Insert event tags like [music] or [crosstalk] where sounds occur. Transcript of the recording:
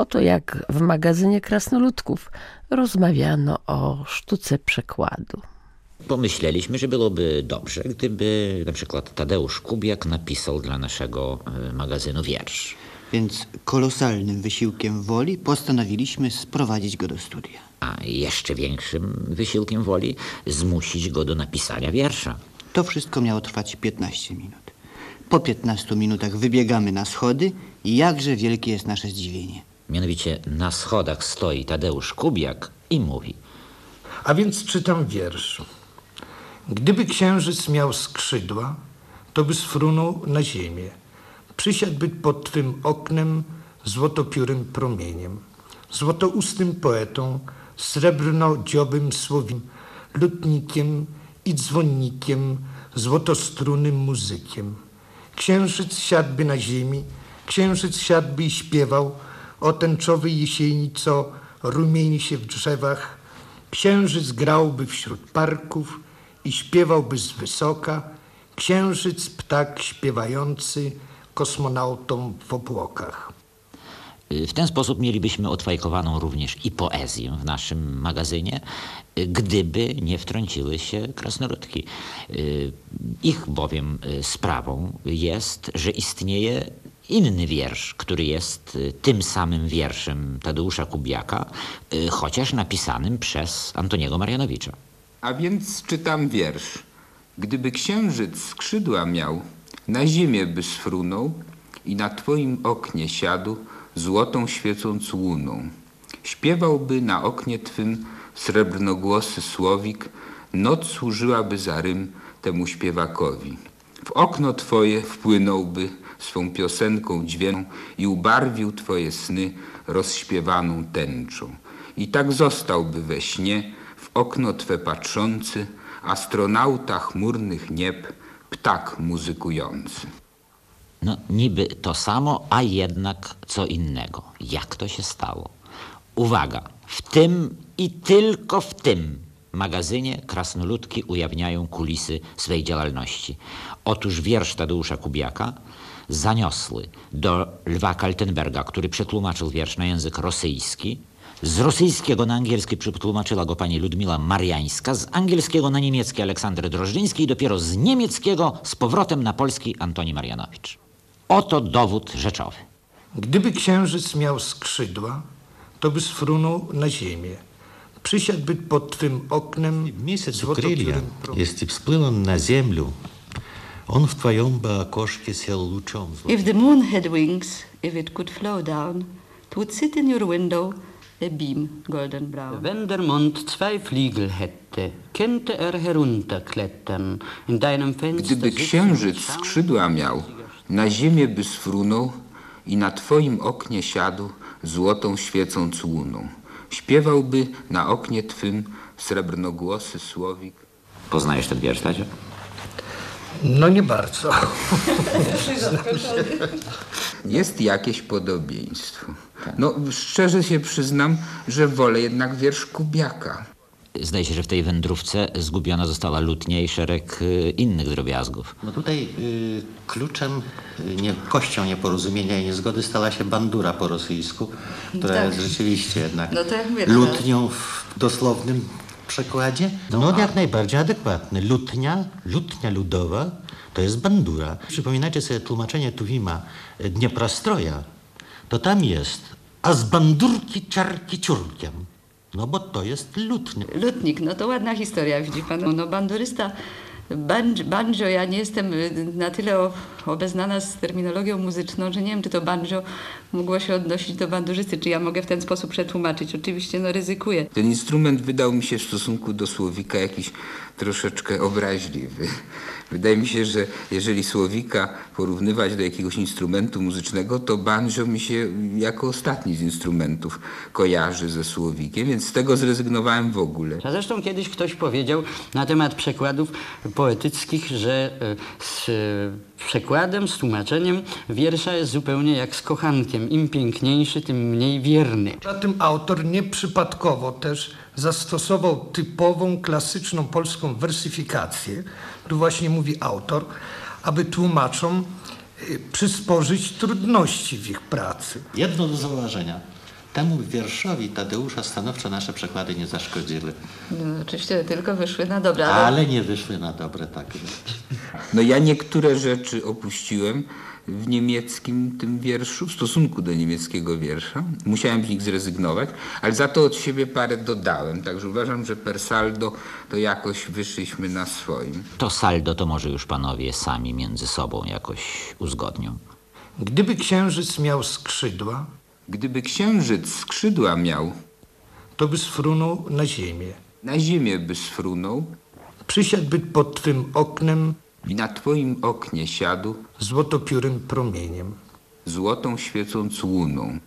Oto jak w magazynie Krasnoludków rozmawiano o sztuce przekładu. Pomyśleliśmy, że byłoby dobrze, gdyby na przykład Tadeusz Kubiak napisał dla naszego e, magazynu wiersz. Więc kolosalnym wysiłkiem woli postanowiliśmy sprowadzić go do studia. A jeszcze większym wysiłkiem woli zmusić go do napisania wiersza. To wszystko miało trwać 15 minut. Po 15 minutach wybiegamy na schody i jakże wielkie jest nasze zdziwienie. Mianowicie na schodach stoi Tadeusz Kubiak i mówi A więc czytam wiersz. Gdyby księżyc miał skrzydła, to by sfrunął na ziemię. Przysiadłby pod twym oknem złotopiórym promieniem. Złotoustym poetą, srebrno-dziobym słowim, lutnikiem i dzwonnikiem, złotostrunym muzykiem. Księżyc siadłby na ziemi, księżyc siadłby i śpiewał o tęczowej jesieni, co rumieni się w drzewach. Księżyc grałby wśród parków i śpiewałby z wysoka. Księżyc ptak śpiewający kosmonautom w obłokach. W ten sposób mielibyśmy odfajkowaną również i poezję w naszym magazynie, gdyby nie wtrąciły się krasnoludki. Ich bowiem sprawą jest, że istnieje inny wiersz, który jest y, tym samym wierszem Tadeusza Kubiaka, y, chociaż napisanym przez Antoniego Marianowicza. A więc czytam wiersz. Gdyby księżyc skrzydła miał, na ziemię by sfrunął i na twoim oknie siadł, złotą świecąc łuną. Śpiewałby na oknie twym srebrnogłosy słowik, noc służyłaby za rym temu śpiewakowi. W okno twoje wpłynąłby swą piosenką dźwięką i ubarwił twoje sny rozśpiewaną tęczą. I tak zostałby we śnie, w okno twe patrzący, astronauta chmurnych nieb, ptak muzykujący. No niby to samo, a jednak co innego. Jak to się stało? Uwaga, w tym i tylko w tym magazynie krasnoludki ujawniają kulisy swej działalności. Otóż wiersz Tadeusza Kubiaka zaniosły do Lwa Kaltenberga, który przetłumaczył wiersz na język rosyjski. Z rosyjskiego na angielski przetłumaczyła go pani Ludmila Mariańska, z angielskiego na niemiecki Aleksander Drożdżyński i dopiero z niemieckiego z powrotem na polski Antoni Marianowicz. Oto dowód rzeczowy. Gdyby księżyc miał skrzydła, to by sfrunął na ziemię. Przysiadłby pod twym oknem Месяц у złotopiórym крылья, promieniem. если б сплыл он на землю, If the moon had wings, if it could flow down, it would sit in your window, a beam golden brown. Wenn der Mond zwei Flügel hätte, könnte er herunterklettern. In deinem Fenster Gdyby księżyc skrzydła miał, na ziemię by sfrunął i na twoim oknie siadł, złotą świecąc łuną. Śpiewałby na oknie twym srebrnogłosy słowik. Poznajesz ten wiersz, Tadzie? No nie bardzo. [laughs] Jest jakieś podobieństwo. No, szczerze się przyznam, że wolę jednak wiersz Kubiaka. Zdaje się, że w tej wędrówce zgubiona została lutnia i szereg y, innych drobiazgów. No tutaj y, kluczem, y, nie, kością nieporozumienia i niezgody stała się bandura po rosyjsku, która Tak. jest rzeczywiście jednak No mówię, lutnią w dosłownym przekładzie. No on jak najbardziej adekwatny. Lutnia, lutnia ludowa to jest bandura. Przypominajcie sobie tłumaczenie Tuwima y, Dnieprastroja, to tam jest a z bandurki ciarki ciurkiem. No bo to jest lutnia. Lutnik, no to ładna historia, widzi pan. No bandurysta, banjo, banjo, ja nie jestem y, na tyle o, obeznana z terminologią muzyczną, że nie wiem, czy to banjo mogło się odnosić do bandurzysty, czy ja mogę w ten sposób przetłumaczyć. Oczywiście, no ryzykuję. Ten instrument wydał mi się w stosunku do słowika jakiś troszeczkę obraźliwy. Wydaje mi się, że jeżeli słowika porównywać do jakiegoś instrumentu muzycznego, to banjo mi się jako ostatni z instrumentów kojarzy ze słowikiem, więc z tego zrezygnowałem w ogóle. A zresztą kiedyś ktoś powiedział na temat przekładów poetyckich, że e, z e, przekładem, z tłumaczeniem wiersza jest zupełnie jak z kochankiem. Im piękniejszy, tym mniej wierny. Poza tym autor nieprzypadkowo też zastosował typową, klasyczną polską wersyfikację, tu właśnie mówi autor, aby tłumaczom y, przysporzyć trudności w ich pracy. Jedno do zauważenia. Temu wierszowi Tadeusza stanowczo nasze przekłady nie zaszkodziły. No, oczywiście tylko wyszły na dobre, ale Ale nie wyszły na dobre takie. No ja niektóre rzeczy opuściłem w niemieckim tym wierszu, w stosunku do niemieckiego wiersza. Musiałem z nich zrezygnować, ale za to od siebie parę dodałem. Także uważam, że per saldo to jakoś wyszliśmy na swoim. To saldo to może już panowie sami między sobą jakoś uzgodnią. Gdyby księżyc miał skrzydła, Gdyby księżyc skrzydła miał, to by sfrunął na ziemię. na ziemię by sfrunął Przysiadłby pod twym oknem i na twoim oknie siadł złotopiórym promieniem. złotą świecąc łuną.